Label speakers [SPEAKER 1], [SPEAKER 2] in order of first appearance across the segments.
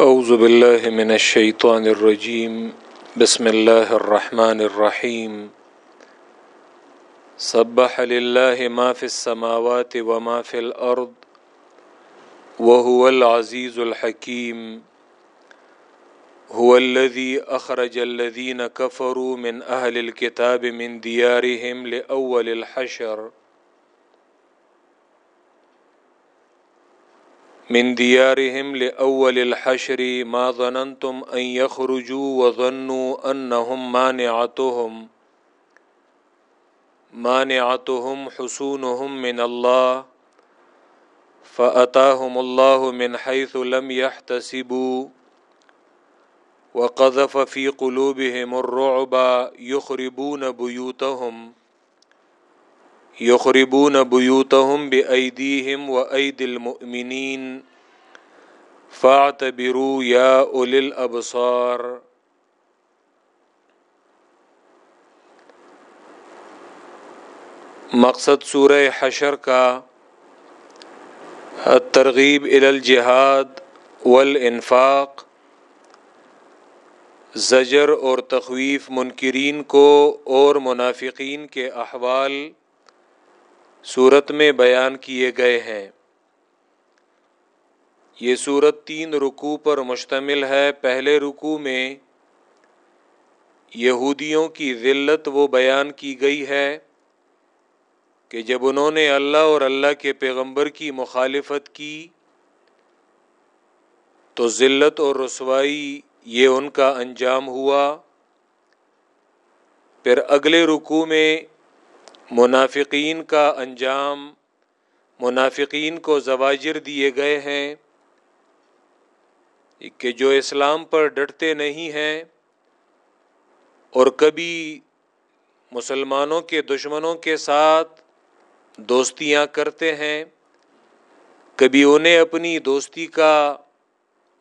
[SPEAKER 1] اعوذ باللہ من الشیطان الرجیم بسم اللہ الرحمن الرحیم سبح للہ ما فی السماوات وما فی الارض وهو العزیز الحکیم هو الذي اخرج الذين كفروا من اهل الكتاب من ديارهم لاول الحشر. من ديارهم لأول الحشر ما ظننتم أن يخرجوا وظنوا أنهم مانعتهم. مانعتهم حصونهم من الله، فأتاهم الله من حيث لم يحتسبوا. وقذف في قلوبهم الرعب يخربون بيوتهم. یخربون بیوتهم بأیدیہم و اید المؤمنین فاعتبروا یا اولی الابصار مقصد سورہ حشر کا ترغیب الجہاد والانفاق زجر اور تخویف منکرین کو اور منافقین کے احوال صورت میں بیان کیے گئے ہیں۔ یہ صورت تین رکوع پر مشتمل ہے۔ پہلے رکوع میں یہودیوں کی ذلت وہ بیان کی گئی ہے کہ جب انہوں نے اللہ اور اللہ کے پیغمبر کی مخالفت کی تو ذلت اور رسوائی یہ ان کا انجام ہوا۔ پھر اگلے رکوع میں منافقین کا انجام، منافقین کو زواجر دیے گئے ہیں کہ جو اسلام پر ڈٹتے نہیں ہیں اور کبھی مسلمانوں کے دشمنوں کے ساتھ دوستیاں کرتے ہیں، کبھی انہیں اپنی دوستی کا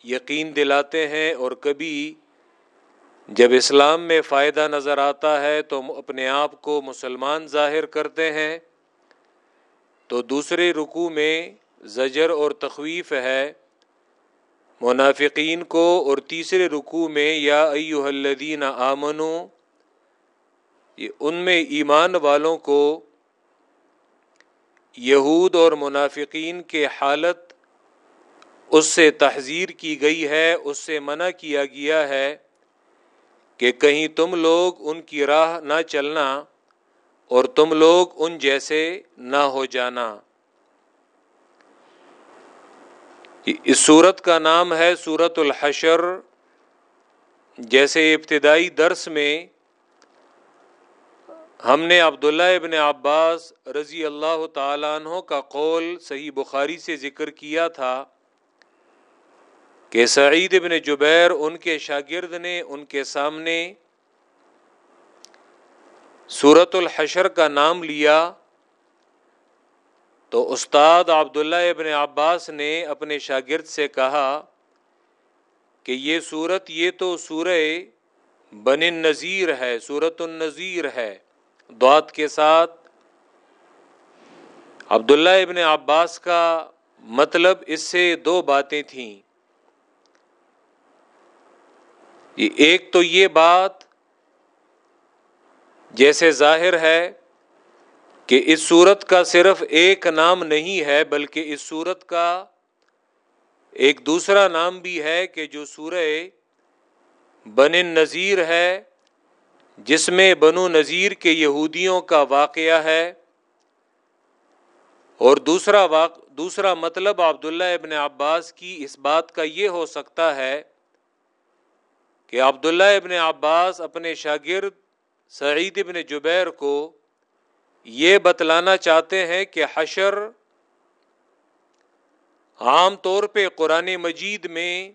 [SPEAKER 1] یقین دلاتے ہیں اور کبھی جب اسلام میں فائدہ نظر آتا ہے تو اپنے آپ کو مسلمان ظاہر کرتے ہیں۔ تو دوسرے رکوع میں زجر اور تخویف ہے۔ منافقین کو اور تیسرے رکوع میں یا ایو الذین آمنو ان میں ایمان والوں کو یہود اور منافقین کے حالت اس سے تحذیر کی گئی ہے، اس سے منع کیا گیا ہے۔ کہ کہیں تم لوگ ان کی راہ نہ چلنا اور تم لوگ ان جیسے نہ ہو جانا۔ اس صورت کا نام ہے سورت الحشر۔ جیسے ابتدائی درس میں ہم نے عبداللہ ابن عباس رضی اللہ تعالیٰ عنہ کا قول صحیح بخاری سے ذکر کیا تھا۔ کہ سعید ابن جبیر ان کے شاگرد نے، ان کے سامنے صورت الحشر کا نام لیا۔ تو استاد عبداللہ ابن عباس نے اپنے شاگرد سے کہا کہ یہ صورت یہ تو سورہ بن نذیر ہے صورت النظیر ہے۔ دعات کے ساتھ عبداللہ ابن عباس کا مطلب اس سے دو باتیں تھیں۔ ایک تو یہ بات جیسے ظاہر ہے کہ اس صورت کا صرف ایک نام نہیں ہے، بلکہ اس صورت کا ایک دوسرا نام بھی ہے کہ جو سورہ بن نذیر ہے، جس میں بنو نذیر کے یہودیوں کا واقعہ ہے۔ اور دوسرا واقع دوسرا مطلب عبداللہ ابن عباس کی اس بات کا یہ ہو سکتا ہے کہ عبداللہ ابن عباس اپنے شاگرد سعید ابن جبیر کو یہ بتلانا چاہتے ہیں کہ حشر عام طور پہ قرآن مجید میں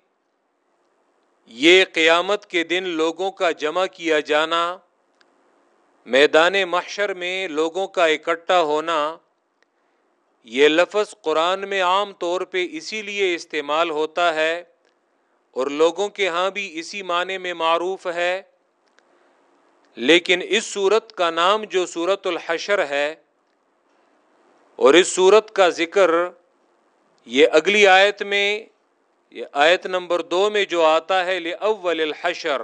[SPEAKER 1] یہ قیامت کے دن لوگوں کا جمع کیا جانا، میدان محشر میں لوگوں کا اکٹھا ہونا، یہ لفظ قرآن میں عام طور پہ اسی لیے استعمال ہوتا ہے اور لوگوں کے ہاں بھی اسی معنی میں معروف ہے۔ لیکن اس صورت کا نام جو صورت الحشر ہے اور اس صورت کا ذکر یہ اگلی آیت میں، یہ آیت نمبر دو میں جو آتا ہے اول الحشر۔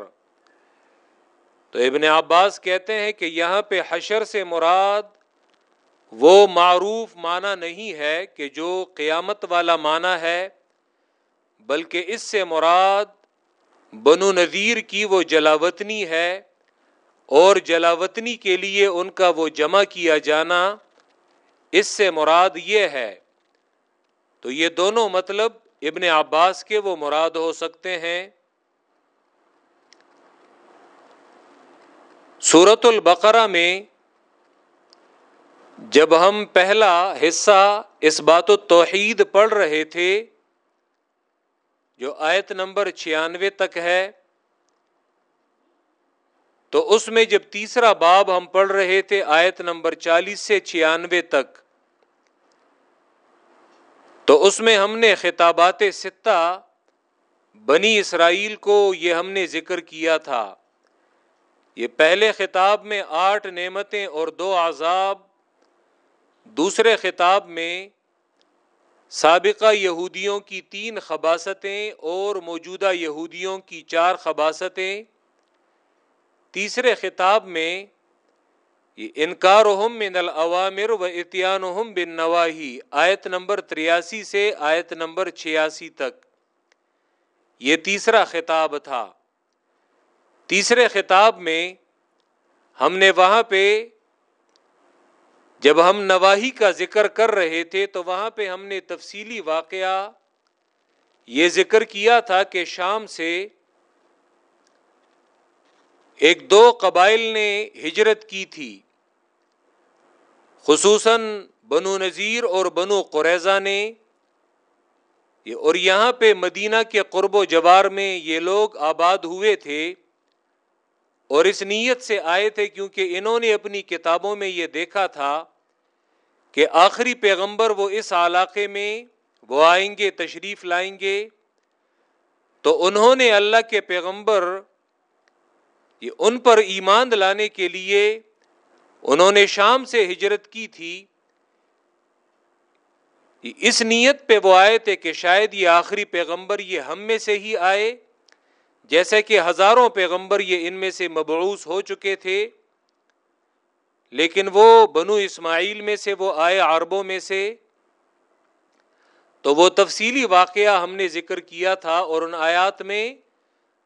[SPEAKER 1] تو ابن عباس کہتے ہیں کہ یہاں پہ حشر سے مراد وہ معروف معنی نہیں ہے کہ جو قیامت والا معنی ہے۔ بلکہ اس سے مراد بنو نذیر کی وہ جلاوطنی ہے اور جلاوطنی کے لیے ان کا وہ جمع کیا جانا اس سے مراد یہ ہے۔ تو یہ دونوں مطلب ابن عباس کے وہ مراد ہو سکتے ہیں۔ سورت البقرہ میں جب ہم پہلا حصہ اس بات و توحید پڑھ رہے تھے جو آیت نمبر چھیانوے تک ہے، تو اس میں جب تیسرا باب ہم پڑھ رہے تھے، آیت نمبر چالیس سے چھیانوے تک، تو اس میں ہم نے خطابات ستہ بنی اسرائیل کو یہ ہم نے ذکر کیا تھا۔ یہ پہلے خطاب میں آٹھ نعمتیں اور دو عذاب، دوسرے خطاب میں سابقہ یہودیوں کی تین خباستیں اور موجودہ یہودیوں کی چار خباستیں۔ تیسرے خطاب میں یہ انکار من العوامر و اتیان بن نواحی آیت نمبر تریاسی سے آیت نمبر چھیاسی تک۔ یہ تیسرا خطاب تھا۔ تیسرے خطاب میں ہم نے وہاں پہ جب ہم نواحی کا ذکر کر رہے تھے تو وہاں پہ ہم نے تفصیلی واقعہ یہ ذکر کیا تھا کہ شام سے ایک دو قبائل نے ہجرت کی تھی، خصوصاً بنو نذیر اور بنو قریضہ نے۔ اور یہاں پہ مدینہ کے قرب و جبار میں یہ لوگ آباد ہوئے تھے اور اس نیت سے آئے تھے کیونکہ انہوں نے اپنی کتابوں میں یہ دیکھا تھا کہ آخری پیغمبر وہ اس علاقے میں وہ آئیں گے، تشریف لائیں گے۔ تو انہوں نے اللہ کے پیغمبر یہ ان پر ایمان لانے کے لیے انہوں نے شام سے ہجرت کی تھی۔ اس نیت پہ وہ آئے تھے کہ شاید یہ آخری پیغمبر یہ ہم میں سے ہی آئے، جیسے کہ ہزاروں پیغمبر یہ ان میں سے مبعوث ہو چکے تھے۔ لیکن وہ بنو اسماعیل میں سے، وہ آئے عربوں میں سے۔ تو وہ تفصیلی واقعہ ہم نے ذکر کیا تھا اور ان آیات میں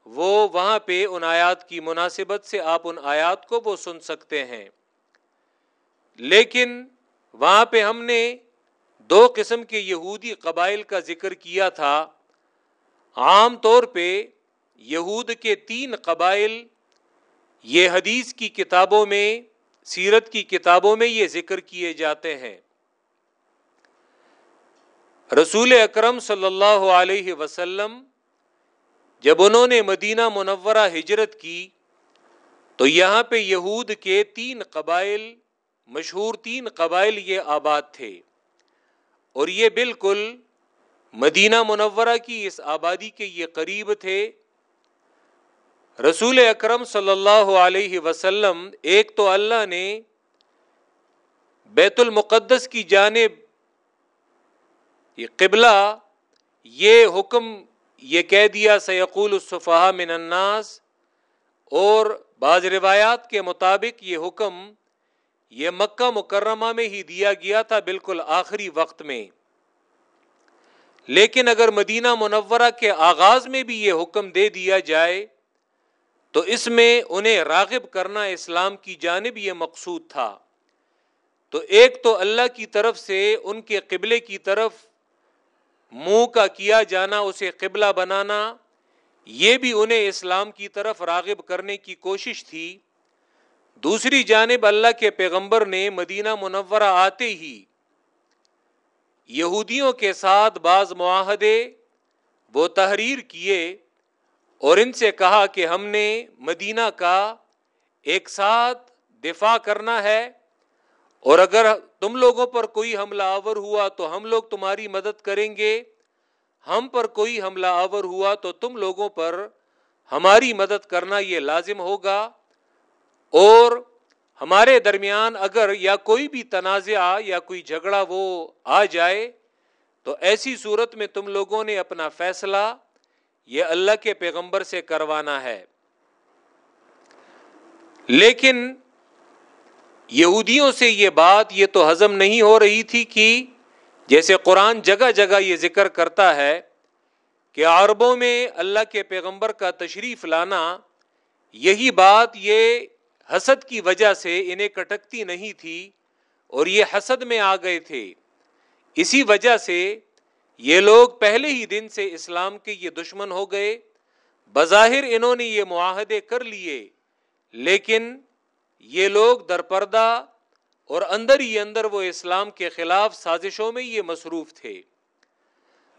[SPEAKER 1] وہ وہاں پہ ان آیات کی مناسبت سے آپ ان آیات کو وہ سن سکتے ہیں۔ لیکن وہاں پہ ہم نے دو قسم کے یہودی قبائل کا ذکر کیا تھا۔ عام طور پہ یہود کے تین قبائل یہ حدیث کی کتابوں میں سیرت کی کتابوں میں یہ ذکر کیے جاتے ہیں۔ رسول اکرم صلی اللہ علیہ وسلم جب انہوں نے مدینہ منورہ ہجرت کی تو یہاں پہ یہود کے تین قبائل، مشہور تین قبائل یہ آباد تھے۔ اور یہ بالکل مدینہ منورہ کی اس آبادی کے یہ قریب تھے۔ رسول اکرم صلی اللہ علیہ وسلم، ایک تو اللہ نے بیت المقدس کی جانب یہ قبلہ، یہ حکم، یہ کہہ دیا سیقول الصفحہ من الناس، اور بعض روایات کے مطابق یہ حکم یہ مکہ مکرمہ میں ہی دیا گیا تھا بالکل آخری وقت میں۔ لیکن اگر مدینہ منورہ کے آغاز میں بھی یہ حکم دے دیا جائے تو اس میں انہیں راغب کرنا اسلام کی جانب یہ مقصود تھا۔ تو ایک تو اللہ کی طرف سے ان کے قبلے کی طرف منہ کا کیا جانا، اسے قبلہ بنانا، یہ بھی انہیں اسلام کی طرف راغب کرنے کی کوشش تھی۔ دوسری جانب اللہ کے پیغمبر نے مدینہ منورہ آتے ہی یہودیوں کے ساتھ بعض معاہدے، وہ تحریر کیے۔ اور ان سے کہا کہ ہم نے مدینہ کا ایک ساتھ دفاع کرنا ہے، اور اگر تم لوگوں پر کوئی حملہ آور ہوا تو ہم لوگ تمہاری مدد کریں گے۔ ہم پر کوئی حملہ آور ہوا تو تم لوگوں پر ہماری مدد کرنا یہ لازم ہوگا۔ اور ہمارے درمیان اگر یا کوئی بھی تنازع یا کوئی جھگڑا وہ آ جائے تو ایسی صورت میں تم لوگوں نے اپنا فیصلہ یہ اللہ کے پیغمبر سے کروانا ہے۔ لیکن یہودیوں سے یہ بات یہ تو ہضم نہیں ہو رہی تھی کہ جیسے قرآن جگہ جگہ یہ ذکر کرتا ہے کہ عربوں میں اللہ کے پیغمبر کا تشریف لانا یہی بات یہ حسد کی وجہ سے انہیں کٹکتی نہیں تھی اور یہ حسد میں آ گئے تھے۔ اسی وجہ سے یہ لوگ پہلے ہی دن سے اسلام کے یہ دشمن ہو گئے۔ بظاہر انہوں نے یہ معاہدے کر لیے، لیکن یہ لوگ درپردہ اور اندر ہی اندر وہ اسلام کے خلاف سازشوں میں یہ مصروف تھے۔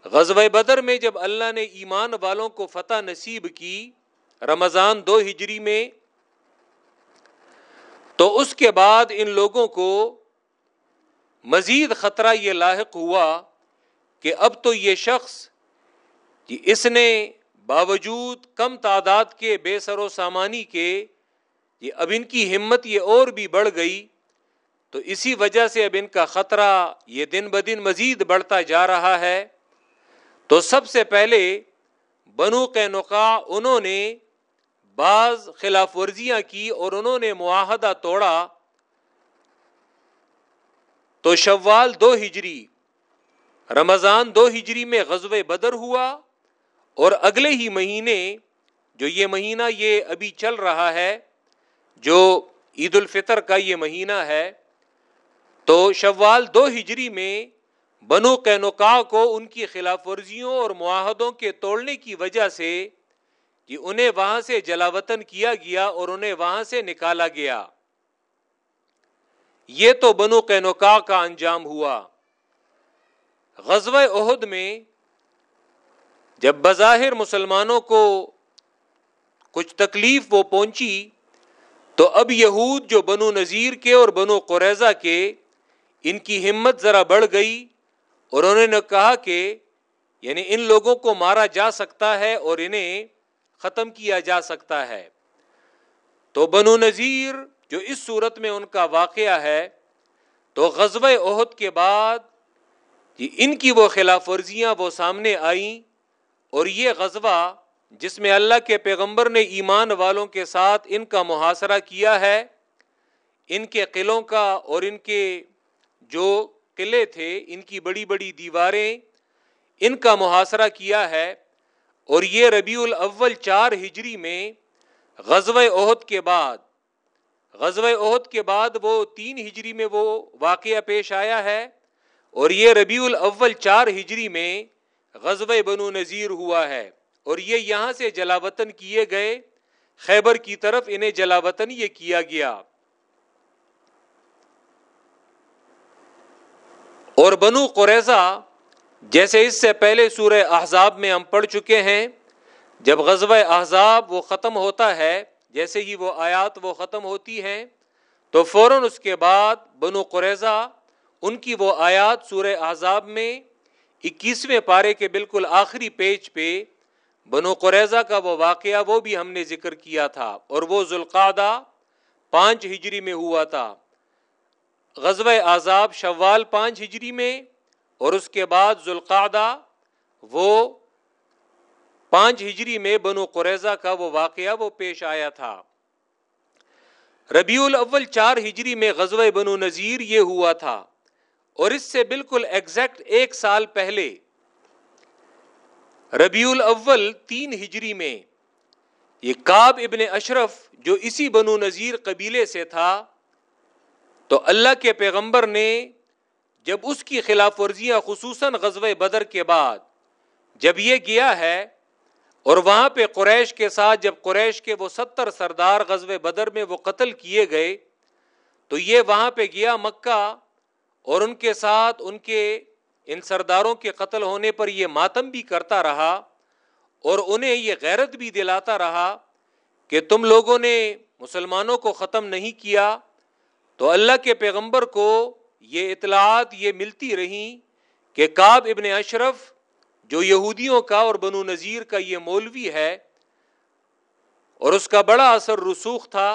[SPEAKER 1] غزب بدر میں جب اللہ نے ایمان والوں کو فتح نصیب کی رمضان دو ہجری میں، تو اس کے بعد ان لوگوں کو مزید خطرہ یہ لاحق ہوا کہ اب تو یہ شخص اس نے باوجود کم تعداد کے بے سر و سامانی کے یہ اب ان کی ہمت یہ اور بھی بڑھ گئی، تو اسی وجہ سے اب ان کا خطرہ یہ دن بدن مزید بڑھتا جا رہا ہے۔ تو سب سے پہلے بنو کے نقا انہوں نے بعض خلاف ورزیاں کی اور انہوں نے معاہدہ توڑا۔ تو شوال دو ہجری رمضان دو ہجری میں غزب بدر ہوا اور اگلے ہی مہینے جو یہ مہینہ یہ ابھی چل رہا ہے، جو عید الفطر کا یہ مہینہ ہے، تو شوال دو ہجری میں بنو قینوقا کو ان کی خلاف ورزیوں اور معاہدوں کے توڑنے کی وجہ سے کہ انہیں وہاں سے جلاوطن کیا گیا اور انہیں وہاں سے نکالا گیا۔ یہ تو بنو قینوقا کا انجام ہوا۔ غزو عہد میں جب بظاہر مسلمانوں کو کچھ تکلیف وہ پہنچی، تو اب یہود جو بنو نذیر کے اور بنو قریضہ کے، ان کی ہمت ذرا بڑھ گئی اور انہوں نے کہا کہ یعنی ان لوگوں کو مارا جا سکتا ہے اور انہیں ختم کیا جا سکتا ہے۔ تو بنو نذیر جو اس صورت میں ان کا واقعہ ہے، تو غزب عہد کے بعد ان کی وہ خلاف ورزیاں وہ سامنے آئیں اور یہ غزوہ جس میں اللہ کے پیغمبر نے ایمان والوں کے ساتھ ان کا محاصرہ کیا ہے، ان کے قلعوں کا اور ان کے جو قلعے تھے، ان کی بڑی بڑی دیواریں ان کا محاصرہ کیا ہے اور یہ ربیع الاول چار ہجری میں غزو عہد کے بعد غزو عہد کے بعد وہ تین ہجری میں وہ واقعہ پیش آیا ہے۔ اور یہ ربیع الاول چار ہجری میں غزب بنو نذیر ہوا ہے اور یہ یہاں سے جلاوطن کیے گئے، خیبر کی طرف انہیں جلاوطن یہ کیا گیا۔ اور بنو قریضہ جیسے اس سے پہلے سورہ احزاب میں ہم پڑھ چکے ہیں، جب غزب احزاب وہ ختم ہوتا ہے، جیسے ہی وہ آیات وہ ختم ہوتی ہیں، تو فوراً اس کے بعد بنو قریضہ ان کی وہ آیات سورہ احزاب میں اکیسویں پارے کے بالکل آخری پیج پہ بنو قریضہ کا وہ واقعہ وہ بھی ہم نے ذکر کیا تھا اور وہ ذوالقادہ پانچ ہجری میں ہوا تھا۔ غزب عذاب شوال پانچ ہجری میں اور اس کے بعد ذوالقادہ وہ پانچ ہجری میں بنو قریضہ کا وہ واقعہ وہ پیش آیا تھا۔ ربیع الاول چار ہجری میں غزوہ بنو نذیر یہ ہوا تھا۔ اور اس سے بالکل ایگزیکٹ ایک سال پہلے، ربیع الاول تین ہجری میں، یہ کاب ابن اشرف جو اسی بنو نذیر قبیلے سے تھا، تو اللہ کے پیغمبر نے جب اس کی خلاف ورزیاں خصوصاً غزب بدر کے بعد، جب یہ گیا ہے اور وہاں پہ قریش کے ساتھ، جب قریش کے وہ ستر سردار غزب بدر میں وہ قتل کیے گئے، تو یہ وہاں پہ گیا مکہ اور ان کے ساتھ ان کے ان سرداروں کے قتل ہونے پر یہ ماتم بھی کرتا رہا اور انہیں یہ غیرت بھی دلاتا رہا کہ تم لوگوں نے مسلمانوں کو ختم نہیں کیا، تو اللہ کے پیغمبر کو یہ اطلاعات یہ ملتی رہیں کہ کاب ابن اشرف جو یہودیوں کا اور بنو نذیر کا یہ مولوی ہے اور اس کا بڑا اثر رسوخ تھا،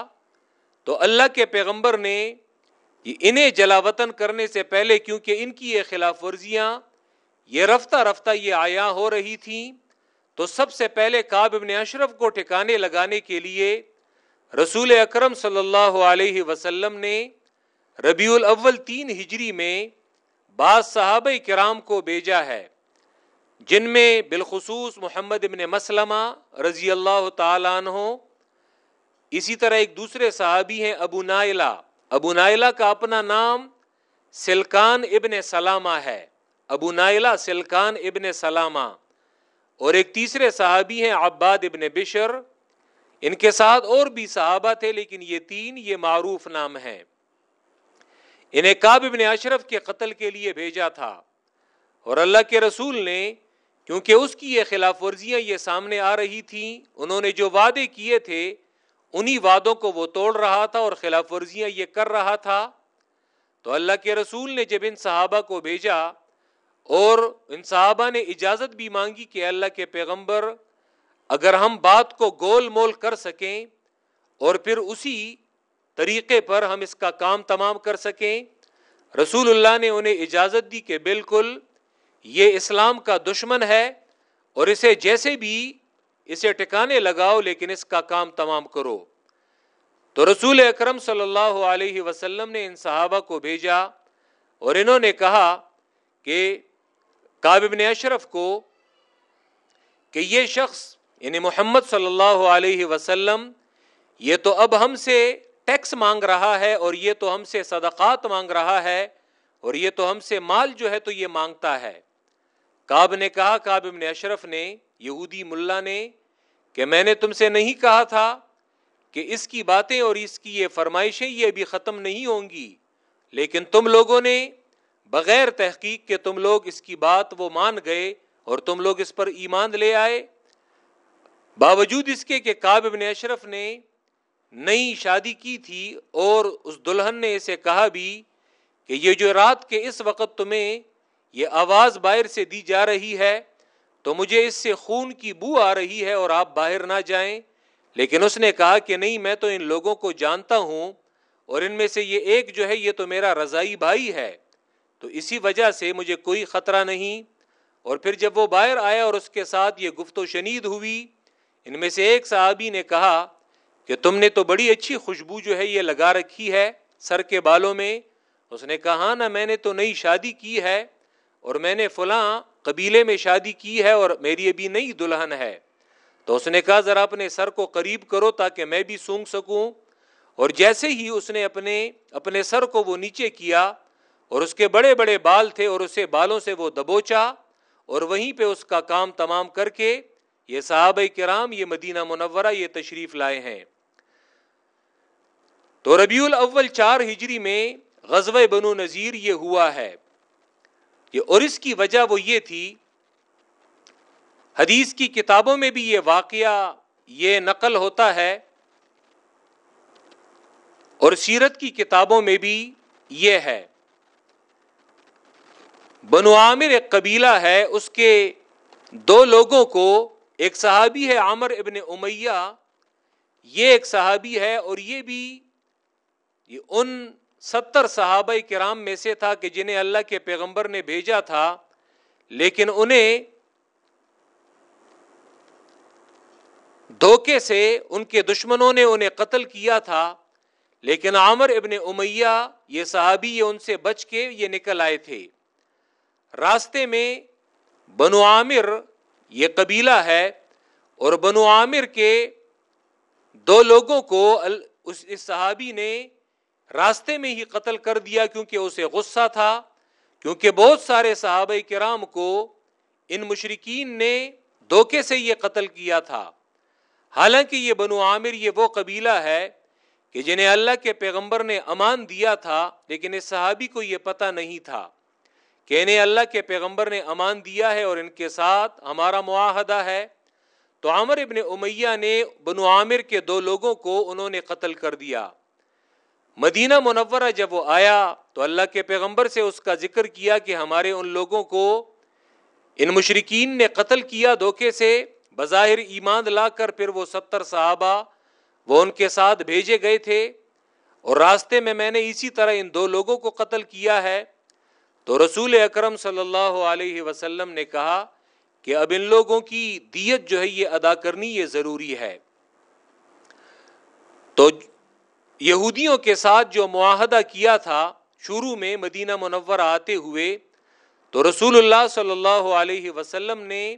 [SPEAKER 1] تو اللہ کے پیغمبر نے یہ انہیں جلا وطن کرنے سے پہلے کیونکہ ان کی یہ خلاف ورزیاں، یہ رفتہ رفتہ یہ آیا ہو رہی تھی تو سب سے پہلے کاب ابن اشرف کو ٹھکانے لگانے کے لیے رسول اکرم صلی اللہ علیہ وسلم نے ربیع الاول تین ہجری میں بعض صحابہ کرام کو بھیجا ہے، جن میں بالخصوص محمد ابن مسلمہ رضی اللہ تعالیٰ عنہ، اسی طرح ایک دوسرے صحابی ہیں ابو نائلہ۔ ابو نائلہ کا اپنا نام سلکان ابن سلامہ ہے۔ ابو نائلہ سلکان ابن سلامہ۔ اور ایک تیسرے صحابی ہیں عباد ابن بشر۔ ان کے ساتھ اور بھی صحابہ تھے، لیکن یہ تین، یہ معروف نام ہیں۔ انہیں کاب ابن اشرف کے قتل کے لیے بھیجا تھا۔ اور اللہ کے رسول نے، کیونکہ اس کی یہ خلاف ورزیاں یہ سامنے آ رہی تھیں، انہوں نے جو وعدے کیے تھے انہی وعدوں کو وہ توڑ رہا تھا اور خلاف ورزیاں یہ کر رہا تھا۔ تو اللہ کے رسول نے جب ان صحابہ کو بھیجا اور ان صحابہ نے اجازت بھی مانگی کہ اللہ کے پیغمبر اگر ہم بات کو گول مول کر سکیں اور پھر اسی طریقے پر ہم اس کا کام تمام کر سکیں، رسول اللہ نے انہیں اجازت دی کہ بالکل یہ اسلام کا دشمن ہے اور اسے جیسے بھی اسے ٹکانے لگاؤ لیکن اس کا کام تمام کرو۔ تو رسول اکرم صلی اللہ علیہ وسلم نے ان صحابہ کو بھیجا اور انہوں نے کہا کہ کابن اشرف کو کہ یہ شخص یعنی محمد صلی اللہ علیہ وسلم، یہ تو اب ہم سے ٹیکس مانگ رہا ہے اور یہ تو ہم سے صدقات مانگ رہا ہے اور یہ تو ہم سے مال جو ہے تو یہ مانگتا ہے۔ کاب نے کہا کاب ابن اشرف نے یہودی ملا نے کہ میں نے تم سے نہیں کہا تھا کہ اس کی باتیں اور اس کی یہ فرمائشیں یہ بھی ختم نہیں ہوں گی، لیکن تم لوگوں نے بغیر تحقیق کے تم لوگ اس کی بات وہ مان گئے اور تم لوگ اس پر ایمان لے آئے۔ باوجود اس کے کہ کاب ابن اشرف نے نئی شادی کی تھی اور اس دلہن نے اسے کہا بھی کہ یہ جو رات کے اس وقت تمہیں یہ آواز باہر سے دی جا رہی ہے تو مجھے اس سے خون کی بو آ رہی ہے اور آپ باہر نہ جائیں۔ لیکن اس نے کہا کہ نہیں، میں تو ان لوگوں کو جانتا ہوں اور ان میں سے یہ ایک جو ہے، یہ تو میرا رضائی بھائی ہے۔ تو اسی وجہ سے مجھے کوئی خطرہ نہیں۔ اور پھر جب وہ باہر آیا اور اس کے ساتھ یہ گفت و شنید ہوئی، ان میں سے ایک صحابی نے کہا کہ تم نے تو بڑی اچھی خوشبو جو ہے، یہ لگا رکھی ہے سر کے بالوں میں۔ اس نے کہا ہاں، نا میں نے تو نئی شادی کی ہے اور میں نے فلاں قبیلے میں شادی کی ہے اور میری ابھی نئی دلہن ہے۔ تو اس نے کہا، ذرا اپنے سر کو قریب کرو تاکہ میں بھی سونگ سکوں۔ اور جیسے ہی اس نے اپنے اپنے سر کو وہ نیچے کیا اور اس کے بڑے بڑے بال تھے اور اسے بالوں سے وہ دبوچا اور وہیں پہ اس کا کام تمام کر کے یہ صحابہ کرام، یہ مدینہ منورہ، یہ تشریف لائے ہیں۔ تو ربیع الاول چار ہجری میں غزوہ بنو نذیر یہ ہوا ہے۔ اور اس کی وجہ وہ یہ تھی، حدیث کی کتابوں میں بھی یہ واقعہ یہ نقل ہوتا ہے اور سیرت کی کتابوں میں بھی یہ ہے۔ بنو عامر ایک قبیلہ ہے، اس کے دو لوگوں کو، ایک صحابی ہے عامر ابن امیہ، یہ ایک صحابی ہے اور یہ بھی، یہ ان ستر صحابہ کرام میں سے تھا کہ جنہیں اللہ کے پیغمبر نے بھیجا تھا، لیکن انہیں دھوکے سے ان کے دشمنوں نے انہیں قتل کیا تھا۔ لیکن عامر ابن امیہ، یہ صحابی، یہ ان سے بچ کے یہ نکل آئے تھے۔ راستے میں بنو عامر، یہ قبیلہ ہے، اور بنو عامر کے دو لوگوں کو اس صحابی نے راستے میں ہی قتل کر دیا کیونکہ اسے غصہ تھا، کیونکہ بہت سارے صحابہ کرام کو ان مشرقین نے دھوکے سے یہ قتل کیا تھا۔ حالانکہ یہ بنو عامر یہ وہ قبیلہ ہے کہ جنہیں اللہ کے پیغمبر نے امان دیا تھا، لیکن اس صحابی کو یہ پتہ نہیں تھا کہ انہیں اللہ کے پیغمبر نے امان دیا ہے اور ان کے ساتھ ہمارا معاہدہ ہے۔ تو عامر ابن امیہ نے بنو عامر کے دو لوگوں کو انہوں نے قتل کر دیا۔ مدینہ منورہ جب وہ آیا تو اللہ کے پیغمبر سے اس کا ذکر کیا کہ ہمارے ان لوگوں کو ان مشرقین نے قتل کیا دھوکے سے، بظاہر ایمان لا کر پھر وہ ستر صحابہ وہ ان کے ساتھ بھیجے گئے تھے۔ اور راستے میں میں نے اسی طرح ان دو لوگوں کو قتل کیا ہے۔ تو رسول اکرم صلی اللہ علیہ وسلم نے کہا کہ اب ان لوگوں کی دیت جو ہے یہ ادا کرنی یہ ضروری ہے۔ تو یہودیوں کے ساتھ جو معاہدہ کیا تھا شروع میں مدینہ منور آتے ہوئے، تو رسول اللہ صلی اللہ علیہ وسلم نے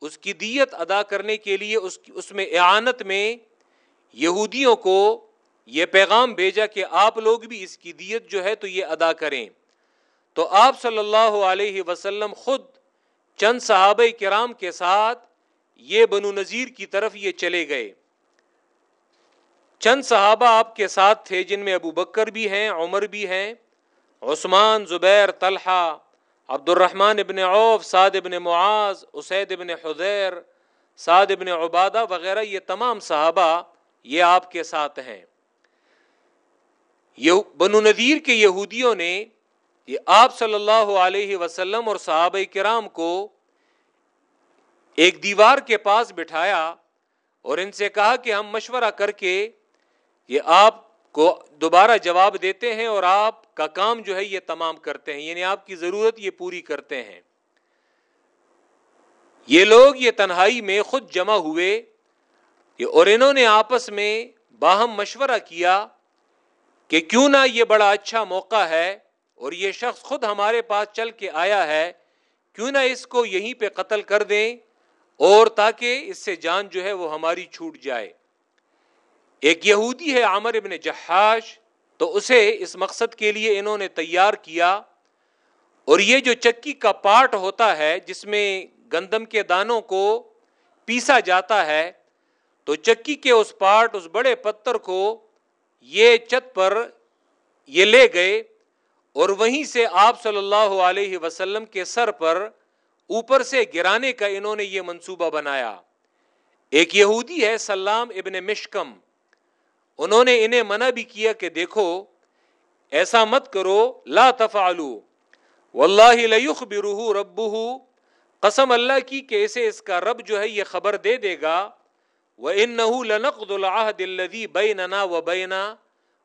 [SPEAKER 1] اس کی دیت ادا کرنے کے لیے اس اس میں اعانت میں یہودیوں کو یہ پیغام بھیجا کہ آپ لوگ بھی اس کی دیت جو ہے تو یہ ادا کریں۔ تو آپ صلی اللہ علیہ وسلم خود چند صحابہ کرام کے ساتھ یہ بنو نذیر کی طرف یہ چلے گئے۔ چند صحابہ آپ کے ساتھ تھے جن میں ابو بکر بھی ہیں، عمر بھی ہیں، عثمان، زبیر، طلحہ عبد الرحمن ابن عوف، سعد ابن معاذ، اسید ابن حضیر سعد ابن عبادہ وغیرہ، یہ تمام صحابہ یہ آپ کے ساتھ ہیں۔ بنو نذیر کے یہودیوں نے یہ آپ صلی اللہ علیہ وسلم اور صحابہ کرام کو ایک دیوار کے پاس بٹھایا اور ان سے کہا کہ ہم مشورہ کر کے یہ آپ کو دوبارہ جواب دیتے ہیں اور آپ کا کام جو ہے یہ تمام کرتے ہیں یعنی آپ کی ضرورت یہ پوری کرتے ہیں۔ یہ لوگ یہ تنہائی میں خود جمع ہوئے اور انہوں نے آپس میں باہم مشورہ کیا کہ کیوں نہ یہ بڑا اچھا موقع ہے اور یہ شخص خود ہمارے پاس چل کے آیا ہے، کیوں نہ اس کو یہیں پہ قتل کر دیں اور تاکہ اس سے جان جو ہے وہ ہماری چھوٹ جائے۔ ایک یہودی ہے عامر ابن جہاش تو اسے اس مقصد کے لیے انہوں نے تیار کیا۔ اور یہ جو چکی کا پارٹ ہوتا ہے، جس میں گندم کے دانوں کو پیسا جاتا ہے، تو چکی کے اس پارٹ، اس بڑے پتھر کو یہ چت پر یہ لے گئے۔ اور وہیں سے آپ صلی اللہ علیہ وسلم کے سر پر اوپر سے گرانے کا انہوں نے یہ منصوبہ بنایا۔ ایک یہودی ہے سلام ابن مشکم۔ انہوں نے انہیں منع بھی کیا کہ دیکھو، ایسا مت کرو، لا تفعلو واللہ لیخبرہ ربہ قسم اللہ کی کہ اسے اس کا رب جو ہے یہ خبر دے دے گا. وَإِنَّهُ لَنَقْضُ الْعَهْدِ الَّذِي بَيْنَنَا وَبَيْنَا.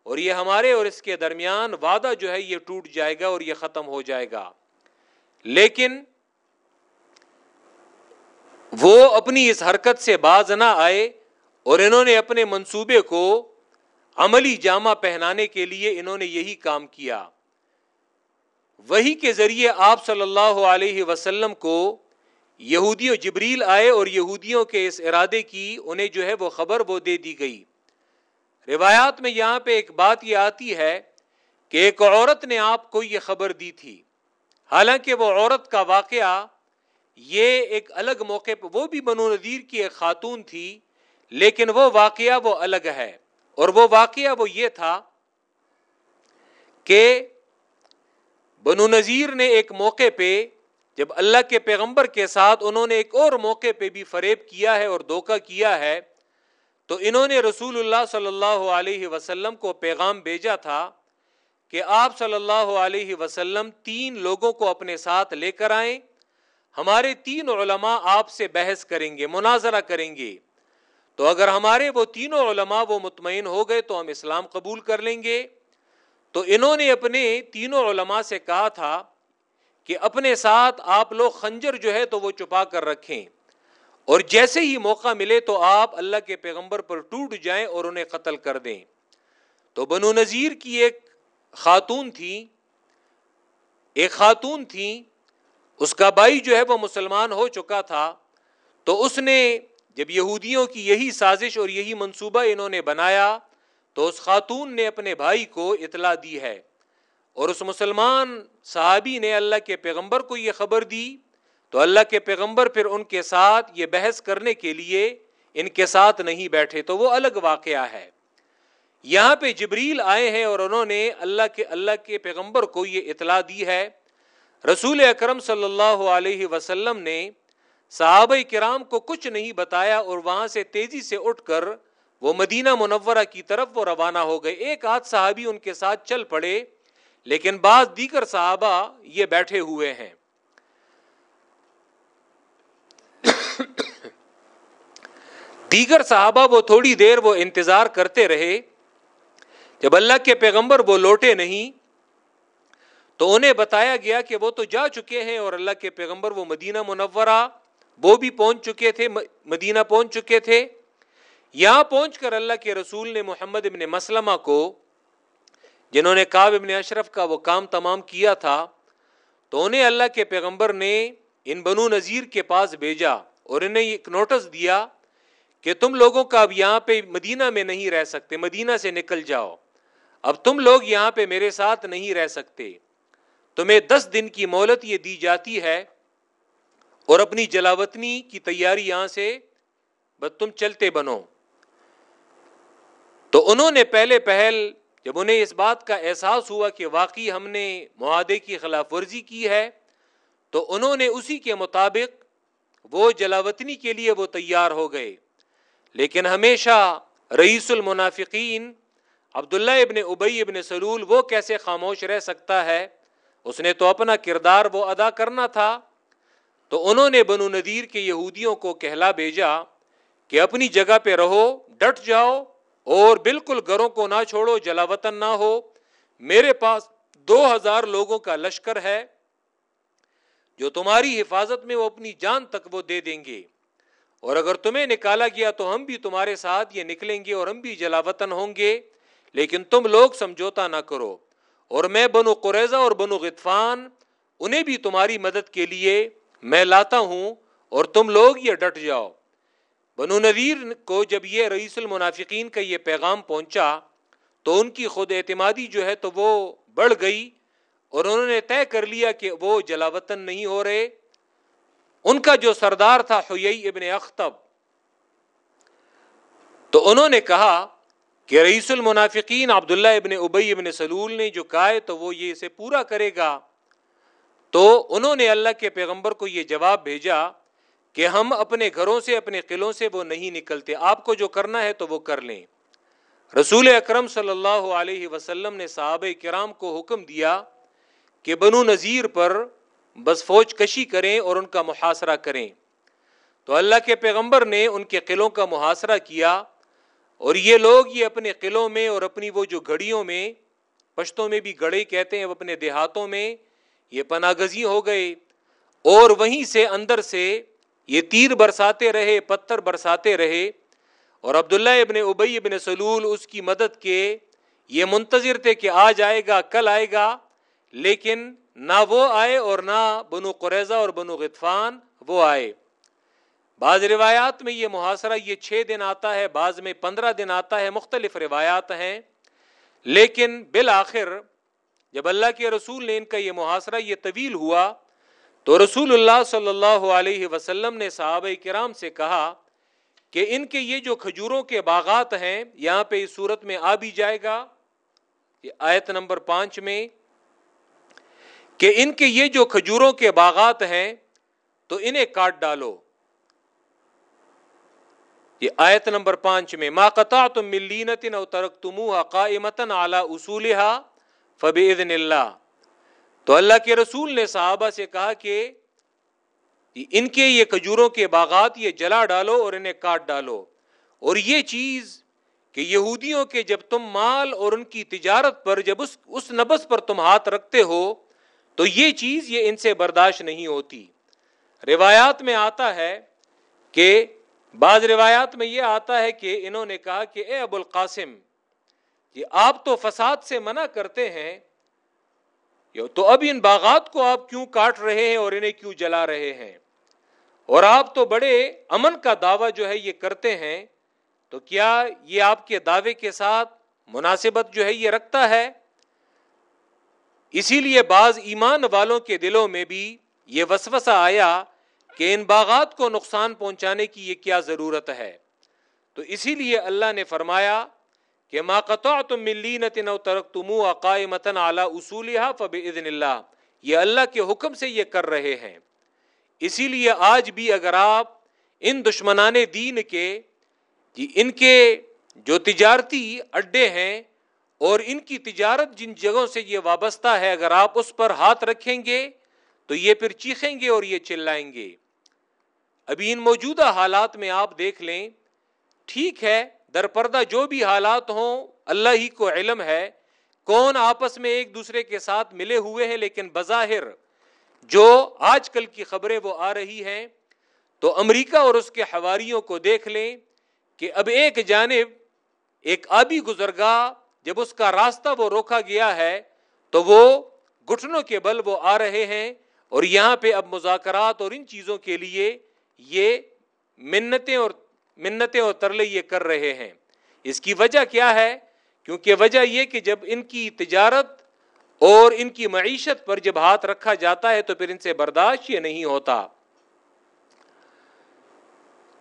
[SPEAKER 1] اور یہ ہمارے اور اس کے درمیان وعدہ جو ہے یہ ٹوٹ جائے گا اور یہ ختم ہو جائے گا. لیکن وہ اپنی اس حرکت سے باز نہ آئے اور انہوں نے اپنے منصوبے کو عملی جامہ پہنانے کے لیے انہوں نے یہی کام کیا۔ وہی کے ذریعے آپ صلی اللہ علیہ وسلم کو یہودی و جبریل آئے اور یہودیوں کے اس ارادے کی انہیں جو ہے وہ خبر وہ دے دی گئی۔ روایات میں یہاں پہ ایک بات یہ آتی ہے کہ ایک عورت نے آپ کو یہ خبر دی تھی۔ حالانکہ وہ عورت کا واقعہ یہ ایک الگ موقع پہ وہ بھی بنو نذیر کی ایک خاتون تھی، لیکن وہ واقعہ وہ الگ ہے۔ اور وہ واقعہ وہ یہ تھا کہ بنو نذیر نے ایک موقع پہ جب اللہ کے پیغمبر کے ساتھ انہوں نے ایک اور موقع پہ بھی فریب کیا ہے اور دھوکہ کیا ہے، تو انہوں نے رسول اللہ صلی اللہ علیہ وسلم کو پیغام بھیجا تھا کہ آپ صلی اللہ علیہ وسلم تین لوگوں کو اپنے ساتھ لے کر آئیں، ہمارے تین علماء آپ سے بحث کریں گے، مناظرہ کریں گے۔ تو اگر ہمارے وہ تینوں علماء وہ مطمئن ہو گئے تو ہم اسلام قبول کر لیں گے۔ تو انہوں نے اپنے تینوں علماء سے کہا تھا کہ اپنے ساتھ آپ لوگ خنجر جو ہے تو وہ چپا کر رکھیں۔ اور جیسے ہی موقع ملے تو آپ اللہ کے پیغمبر پر ٹوٹ جائیں اور انہیں قتل کر دیں۔ تو بنو نذیر کی ایک خاتون تھی۔ ایک خاتون تھی۔ اس کا بھائی جو ہے وہ مسلمان ہو چکا تھا۔ تو اس نے جب یہودیوں کی یہی سازش اور یہی منصوبہ انہوں نے بنایا، تو اس خاتون نے اپنے بھائی کو اطلاع دی ہے۔ اور اس مسلمان صحابی نے اللہ کے پیغمبر کو یہ خبر دی، تو اللہ کے پیغمبر پھر ان کے ساتھ یہ بحث کرنے کے لیے ان کے ساتھ نہیں بیٹھے، تو وہ الگ واقعہ ہے۔ یہاں پہ جبریل آئے ہیں اور انہوں نے اللہ کے اللہ کے پیغمبر کو یہ اطلاع دی ہے۔ رسول اکرم صلی اللہ علیہ وسلم نے صحابہ کرام کو کچھ نہیں بتایا اور وہاں سے تیزی سے اٹھ کر وہ مدینہ منورہ کی طرف وہ روانہ ہو گئے۔ ایک آدھ صحابی ان کے ساتھ چل پڑے، لیکن بعض دیگر صحابہ یہ بیٹھے ہوئے ہیں۔ دیگر صحابہ وہ تھوڑی دیر وہ انتظار کرتے رہے۔ جب اللہ کے پیغمبر وہ لوٹے نہیں، تو انہیں بتایا گیا کہ وہ تو جا چکے ہیں اور اللہ کے پیغمبر وہ مدینہ منورہ وہ بھی پہنچ چکے تھے مدینہ پہنچ چکے تھے۔ یہاں پہنچ کر اللہ کے رسول نے محمد ابن مسلمہ کو، جنہوں نے کاب ابن اشرف کا وہ کام تمام کیا تھا، تو انہیں اللہ کے پیغمبر نے ان بنو نذیر کے پاس بھیجا اور انہیں ایک نوٹس دیا کہ تم لوگوں کا اب یہاں پہ مدینہ میں نہیں رہ سکتے، مدینہ سے نکل جاؤ۔ اب تم لوگ یہاں پہ میرے ساتھ نہیں رہ سکتے۔ تمہیں دس دن کی مہلت یہ دی جاتی ہے اور اپنی جلاوطنی کی تیاری یہاں سے بس تم چلتے بنو۔ تو انہوں نے پہلے پہل جب انہیں اس بات کا احساس ہوا کہ واقعی ہم نے معاہدے کی خلاف ورزی کی ہے، تو انہوں نے اسی کے مطابق وہ جلاوطنی کے لیے وہ تیار ہو گئے۔ لیکن ہمیشہ رئیس المنافقین عبداللہ ابن ابئی ابن سلول وہ کیسے خاموش رہ سکتا ہے، اس نے تو اپنا کردار وہ ادا کرنا تھا۔ تو انہوں نے بنو ندیر کے یہودیوں کو کہلا بھیجا کہ اپنی جگہ پہ رہو، ڈٹ جاؤ اور بالکل گھروں کو نہ چھوڑو، جلا وطن نہ ہو۔ میرے پاس دو ہزار لوگوں کا لشکر ہے۔ جو تمہاری حفاظت میں وہ اپنی جان تک وہ دے دیں گے۔ اور اگر تمہیں نکالا گیا تو ہم بھی تمہارے ساتھ یہ نکلیں گے اور ہم بھی جلا وطن ہوں گے۔ لیکن تم لوگ سمجھوتا نہ کرو۔ اور میں بنو قریضہ اور بنو غطفان، انہیں بھی تمہاری مدد کے لیے میں لاتا ہوں اور تم لوگ یہ ڈٹ جاؤ۔ بنو نذیر کو جب یہ رئیس المنافقین کا یہ پیغام پہنچا، تو ان کی خود اعتمادی جو ہے تو وہ بڑھ گئی اور انہوں نے طے کر لیا کہ وہ جلاوطن نہیں ہو رہے۔ ان کا جو سردار تھا حیئی ابن اختب، تو انہوں نے کہا کہ رئیس المنافقین عبداللہ ابن ابئی ابن سلول نے جو کہا ہے تو وہ یہ اسے پورا کرے گا۔ تو انہوں نے اللہ کے پیغمبر کو یہ جواب بھیجا کہ ہم اپنے گھروں سے، اپنے قلعوں سے وہ نہیں نکلتے۔ آپ کو جو کرنا ہے تو وہ کر لیں۔ رسول اکرم صلی اللہ علیہ وسلم نے صحابہ کرام کو حکم دیا کہ بنو نذیر پر بس فوج کشی کریں اور ان کا محاصرہ کریں۔ تو اللہ کے پیغمبر نے ان کے قلعوں کا محاصرہ کیا اور یہ لوگ یہ اپنے قلعوں میں اور اپنی وہ جو گھڑیوں میں، پشتوں میں بھی گڑے کہتے ہیں اپنے دیہاتوں میں یہ پناہ گزی ہو گئے اور وہیں سے اندر سے یہ تیر برساتے رہے، پتھر برساتے رہے اور عبداللہ ابن ابئی ابن سلول اس کی مدد کے یہ منتظر تھے کہ آ جائے گا، کل آئے گا، لیکن نہ وہ آئے اور نہ بنو قریضہ اور بنو غطفان وہ آئے۔ بعض روایات میں یہ محاصرہ یہ چھ دن آتا ہے، بعض میں پندرہ دن آتا ہے، مختلف روایات ہیں، لیکن بالآخر جب اللہ کے رسول نے ان کا یہ محاصرہ، یہ طویل ہوا تو رسول اللہ صلی اللہ علیہ وسلم نے صحابہ کرام سے کہا کہ ان کے یہ جو کھجوروں کے باغات ہیں، یہاں پہ اس صورت میں آ بھی جائے گا۔ یہ آیت نمبر پانچ میں، کہ ان کے یہ جو کھجوروں کے باغات ہیں، تو انہیں کاٹ ڈالو۔ یہ آیت نمبر پانچ میں، ما قطع تم ملینتن او ترک تمہ قائمتن اعلی اصول فب اللہ تو اللہ کے رسول نے صحابہ سے کہا کہ ان کے یہ کھجوروں کے باغات یہ جلا ڈالو اور انہیں کاٹ ڈالو۔ اور یہ چیز کہ یہودیوں کے جب تم مال اور ان کی تجارت پر جب اس اس نبس پر تم ہاتھ رکھتے ہو، تو یہ چیز یہ ان سے برداشت نہیں ہوتی۔ روایات میں آتا ہے کہ، بعض روایات میں یہ آتا ہے کہ انہوں نے کہا کہ، اے ابو القاسم یہ آپ تو فساد سے منع کرتے ہیں تو اب ان باغات کو آپ کیوں کاٹ رہے ہیں اور انہیں کیوں جلا رہے ہیں؟ اور آپ تو بڑے امن کا دعویٰ جو ہے یہ کرتے ہیں، تو کیا یہ آپ کے دعوے کے ساتھ مناسبت جو ہے یہ رکھتا ہے؟ اسی لیے بعض ایمان والوں کے دلوں میں بھی یہ وسوسہ آیا کہ ان باغات کو نقصان پہنچانے کی یہ کیا ضرورت ہے؟ تو اسی لیے اللہ نے فرمایا کہ ما قطع تم ملینت نو ترک تم عقائمتن اعلیٰ اصول اللہ، یہ اللہ کے حکم سے یہ کر رہے ہیں۔ اسی لیے آج بھی اگر آپ ان دشمنان دین کے جی ان کے جو تجارتی اڈے ہیں اور ان کی تجارت جن جگہوں سے یہ وابستہ ہے، اگر آپ اس پر ہاتھ رکھیں گے تو یہ پھر چیخیں گے اور یہ چلائیں گے۔ ابھی ان موجودہ حالات میں آپ دیکھ لیں، ٹھیک ہے در پردہ جو بھی حالات ہوں، اللہ ہی کو علم ہے، کون آپس میں ایک دوسرے کے ساتھ ملے ہوئے ہیں، لیکن بظاہر جو آج کل کی خبریں وہ آ رہی ہیں، تو امریکہ اور اس کے حواریوں کو دیکھ لیں کہ اب ایک جانب ایک آبی گزرگاہ جب اس کا راستہ وہ روکا گیا ہے، تو وہ گٹھنوں کے بل وہ آ رہے ہیں اور یہاں پہ اب مذاکرات اور ان چیزوں کے لیے یہ منتیں اور منتیں اور ترلے یہ کر رہے ہیں۔ اس کی وجہ کیا ہے؟ کیونکہ وجہ یہ کہ جب ان کی تجارت اور ان کی معیشت پر جب ہاتھ رکھا جاتا ہے تو پھر ان سے برداشت یہ نہیں ہوتا۔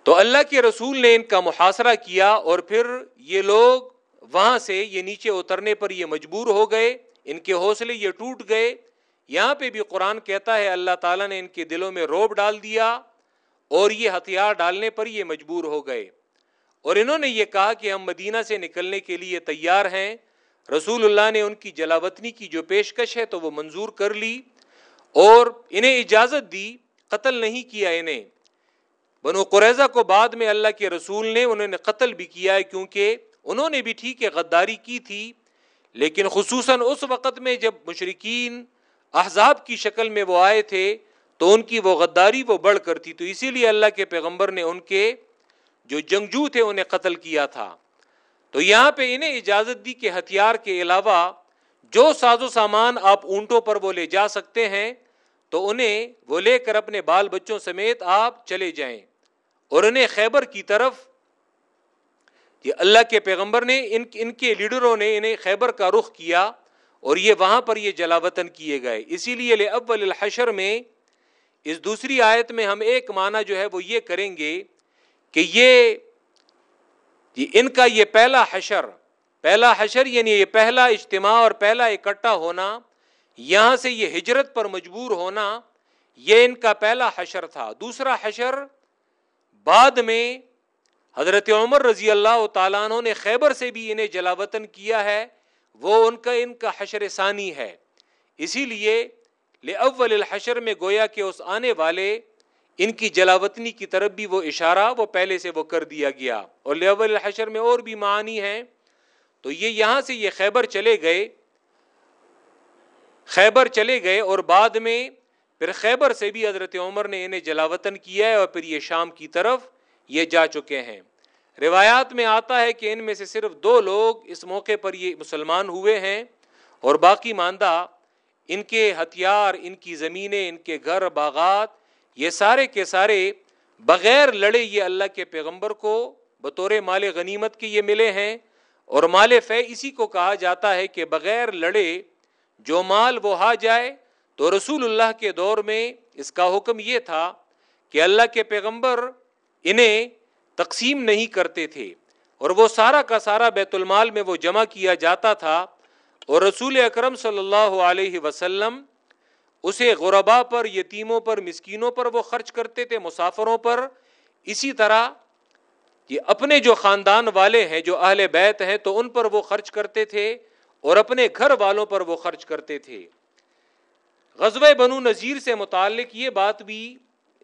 [SPEAKER 1] تو اللہ کے رسول نے ان کا محاصرہ کیا اور پھر یہ لوگ وہاں سے یہ نیچے اترنے پر یہ مجبور ہو گئے۔ ان کے حوصلے یہ ٹوٹ گئے۔ یہاں پہ بھی قرآن کہتا ہے، اللہ تعالیٰ نے ان کے دلوں میں روب ڈال دیا۔ اور یہ ہتھیار ڈالنے پر یہ مجبور ہو گئے۔ اور انہوں نے یہ کہا کہ ہم مدینہ سے نکلنے کے لیے تیار ہیں۔ رسول اللہ نے ان کی جلاوطنی کی جو پیشکش ہے تو وہ منظور کر لی اور انہیں اجازت دی، قتل نہیں کیا انہیں۔ بنو قریضہ کو بعد میں اللہ کے رسول نے، انہوں نے قتل بھی کیا ہے کیونکہ انہوں نے بھی ٹھیک ہے، غداری کی تھی۔ لیکن خصوصاً اس وقت میں جب مشرقین احزاب کی شکل میں وہ آئے تھے تو ان کی وہ غداری وہ بڑھ کر تھی تو اسی لیے اللہ کے پیغمبر نے ان کے جو جنگجو تھے انہیں قتل کیا تھا۔ تو یہاں پہ انہیں اجازت دی کہ ہتھیار کے علاوہ جو ساز و سامان آپ اونٹوں پر وہ لے جا سکتے ہیں، تو انہیں وہ لے کر اپنے بال بچوں سمیت آپ چلے جائیں۔ اور انہیں خیبر کی طرف، یہ اللہ کے پیغمبر نے ان ان کے لیڈروں نے انہیں خیبر کا رخ کیا اور یہ وہاں پر یہ جلاوطن کیے گئے۔ اسی لیے لے اول الحشر میں اس دوسری آیت میں ہم ایک معنی جو ہے وہ یہ کریں گے کہ یہ جی، ان کا یہ پہلا حشر پہلا حشر یعنی یہ پہلا اجتماع اور پہلا اکٹھا ہونا، یہاں سے یہ ہجرت پر مجبور ہونا، یہ ان کا پہلا حشر تھا۔ دوسرا حشر بعد میں حضرت عمر رضی اللہ تعالیٰ عنہ نے خیبر سے بھی انہیں جلاوطن کیا ہے، وہ ان کا ان کا حشر ثانی ہے۔ اسی لیے اول الحشر میں گویا کہ اس آنے والے، ان کی جلاوطنی کی طرف بھی وہ اشارہ، وہ پہلے سے وہ کر دیا گیا۔ اور اول الحشر میں اور بھی معنی ہیں۔ تو یہ یہاں سے یہ خیبر چلے گئے۔ خیبر چلے گئے اور بعد میں پھر خیبر سے بھی حضرت عمر نے انہیں جلاوطن کیا ہے اور پھر یہ شام کی طرف یہ جا چکے ہیں۔ روایات میں آتا ہے کہ ان میں سے صرف دو لوگ اس موقع پر یہ مسلمان ہوئے ہیں اور باقی ماندہ ان کے ہتھیار، ان کی زمینیں، ان کے گھر باغات، یہ سارے کے سارے بغیر لڑے یہ اللہ کے پیغمبر کو بطور مال غنیمت کے یہ ملے ہیں اور مال فے اسی کو کہا جاتا ہے کہ بغیر لڑے جو مال وہ ہا جائے تو رسول اللہ کے دور میں اس کا حکم یہ تھا کہ اللہ کے پیغمبر انہیں تقسیم نہیں کرتے تھے اور وہ سارا کا سارا بیت المال میں وہ جمع کیا جاتا تھا اور رسول اکرم صلی اللہ علیہ وسلم اسے غربا پر، یتیموں پر، مسکینوں پر وہ خرچ کرتے تھے، مسافروں پر۔ اسی طرح یہ اپنے جو خاندان والے ہیں، جو اہل بیت ہیں، تو ان پر وہ خرچ کرتے تھے اور اپنے گھر والوں پر وہ خرچ کرتے تھے۔ غزب بنو نذیر سے متعلق یہ بات بھی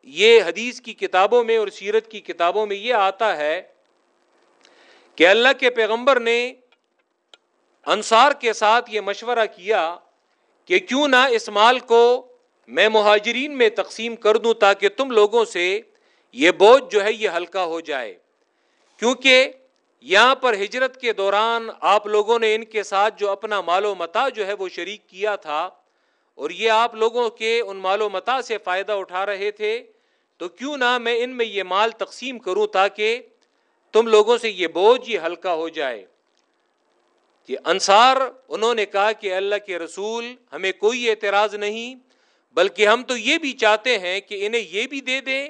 [SPEAKER 1] یہ حدیث کی کتابوں میں اور سیرت کی کتابوں میں یہ آتا ہے کہ اللہ کے پیغمبر نے انصار کے ساتھ یہ مشورہ کیا کہ کیوں نہ اس مال کو میں مہاجرین میں تقسیم کر دوں تاکہ تم لوگوں سے یہ بوجھ جو ہے یہ ہلکا ہو جائے۔ کیونکہ یہاں پر ہجرت کے دوران آپ لوگوں نے ان کے ساتھ جو اپنا مال و متا جو ہے وہ شریک کیا تھا اور یہ آپ لوگوں کے ان مال و متا سے فائدہ اٹھا رہے تھے، تو کیوں نہ میں ان میں یہ مال تقسیم کروں تاکہ تم لوگوں سے یہ بوجھ یہ ہلکا ہو جائے۔ کہ انصار، انہوں نے کہا کہ اللہ کے رسول ہمیں کوئی اعتراض نہیں، بلکہ ہم تو یہ بھی چاہتے ہیں کہ انہیں یہ بھی دے دیں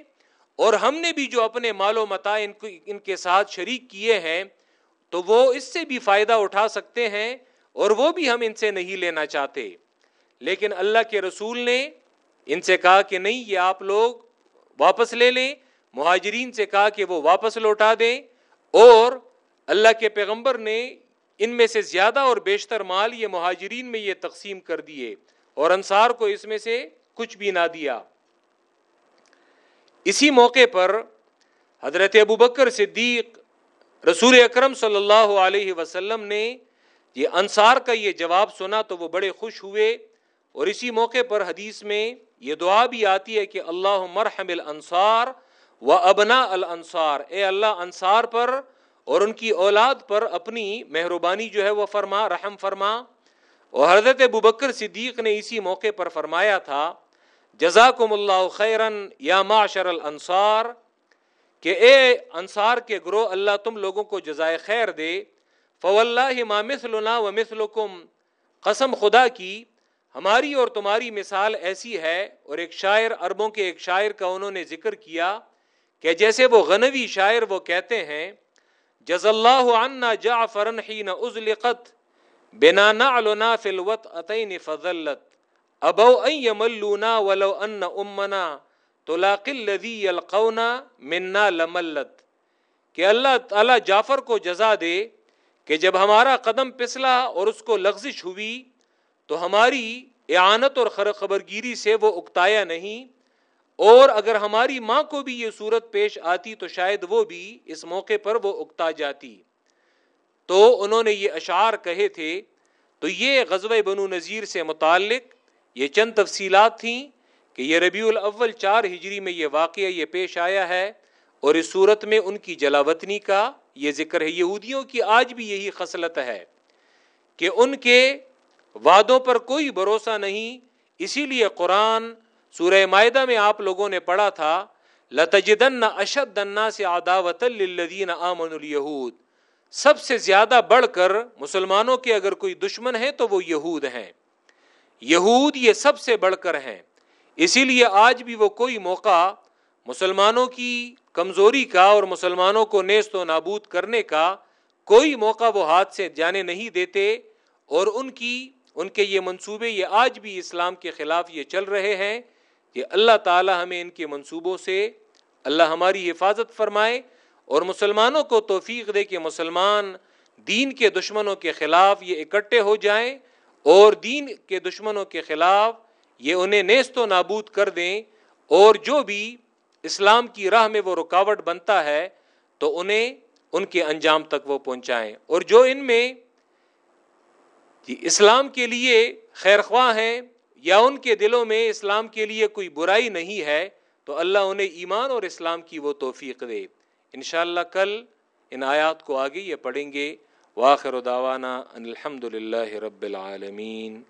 [SPEAKER 1] اور ہم نے بھی جو اپنے مال و متا ان ان کے ساتھ شریک کیے ہیں، تو وہ اس سے بھی فائدہ اٹھا سکتے ہیں اور وہ بھی ہم ان سے نہیں لینا چاہتے۔ لیکن اللہ کے رسول نے ان سے کہا کہ نہیں، یہ آپ لوگ واپس لے لیں۔ مہاجرین سے کہا کہ وہ واپس لوٹا دیں۔ اور اللہ کے پیغمبر نے ان میں سے زیادہ اور بیشتر مال یہ مہاجرین میں یہ تقسیم کر دیے اور انصار کو اس میں سے کچھ بھی نہ دیا۔ اسی موقع پر حضرت ابو بکر صدیق رسول اکرم صلی اللہ علیہ وسلم نے یہ انصار کا یہ جواب سنا تو وہ بڑے خوش ہوئے اور اسی موقع پر حدیث میں یہ دعا بھی آتی ہے کہ اللہ مرحم الانصار و ابنا الانصار۔ اے اللہ انصار پر اور ان کی اولاد پر اپنی مہربانی جو ہے وہ فرما، رحم فرما۔ اور حضرت ببکر صدیق نے اسی موقع پر فرمایا تھا، جزاکم اللہ خیرن یا معاشر الانصار، کہ اے انصار کے گروہ، اللہ تم لوگوں کو جزائے خیر دے۔ فو اللہ ما مثلنا و مثلکم، قسم خدا کی، ہماری اور تمہاری مثال ایسی ہے۔ اور ایک شاعر، عربوں کے ایک شاعر کا انہوں نے ذکر کیا کہ جیسے وہ غنوی شاعر وہ کہتے ہیں جز اللہ عنا جعفرن حین ازلقت، بنا نعلنا فی الوط اتین فضلت ابو ان یملونا ولو ان امنا طلاق الذی یلقونا منا لملت. کہ اللہ تعالی جعفر کو جزا دے کہ جب ہمارا قدم پسلا اور اس کو لغزش ہوئی، تو ہماری اعانت اور خبرگیری سے وہ اکتایا نہیں اور اگر ہماری ماں کو بھی یہ صورت پیش آتی تو شاید وہ بھی اس موقع پر وہ اکتا جاتی۔ تو انہوں نے یہ اشعار کہے تھے، تو یہ غزوہ بنو نذیر سے متعلق یہ چند تفصیلات تھیں کہ یہ ربیع الاول چار ہجری میں یہ واقعہ یہ پیش آیا ہے اور اس صورت میں ان کی جلاوطنی کا یہ ذکر ہے۔ یہودیوں کی آج بھی یہی خصلت ہے کہ ان کے وعدوں پر کوئی بھروسہ نہیں، اسی لیے قرآن سورہ معدہ میں آپ لوگوں نے پڑھا تھا، لتجدن اشد سے عداوت للذین آمن الیہود سب سے زیادہ بڑھ کر مسلمانوں کے اگر کوئی دشمن ہے تو وہ یہود ہیں۔ یہود یہ سب سے بڑھ کر ہیں۔ اسی لیے آج بھی وہ کوئی موقع مسلمانوں کی کمزوری کا اور مسلمانوں کو نیست و نابود کرنے کا کوئی موقع وہ ہاتھ سے جانے نہیں دیتے اور ان کی، ان کے یہ منصوبے، یہ آج بھی اسلام کے خلاف یہ چل رہے ہیں۔ کہ اللہ تعالی ہمیں ان کے منصوبوں سے اللہ ہماری حفاظت فرمائے اور مسلمانوں کو توفیق دے کہ مسلمان دین کے دشمنوں کے خلاف یہ اکٹھے ہو جائیں اور دین کے دشمنوں کے خلاف یہ انہیں نیست و نابود کر دیں اور جو بھی اسلام کی راہ میں وہ رکاوٹ بنتا ہے تو انہیں ان کے انجام تک وہ پہنچائیں اور جو ان میں جی اسلام کے لیے خیر خواہ ہیں یا ان کے دلوں میں اسلام کے لیے کوئی برائی نہیں ہے، تو اللہ انہیں ایمان اور اسلام کی وہ توفیق دے۔ انشاءاللہ کل ان آیات کو آگے یہ پڑھیں گے۔ واخر داوانہ الحمد للہ رب العالمین۔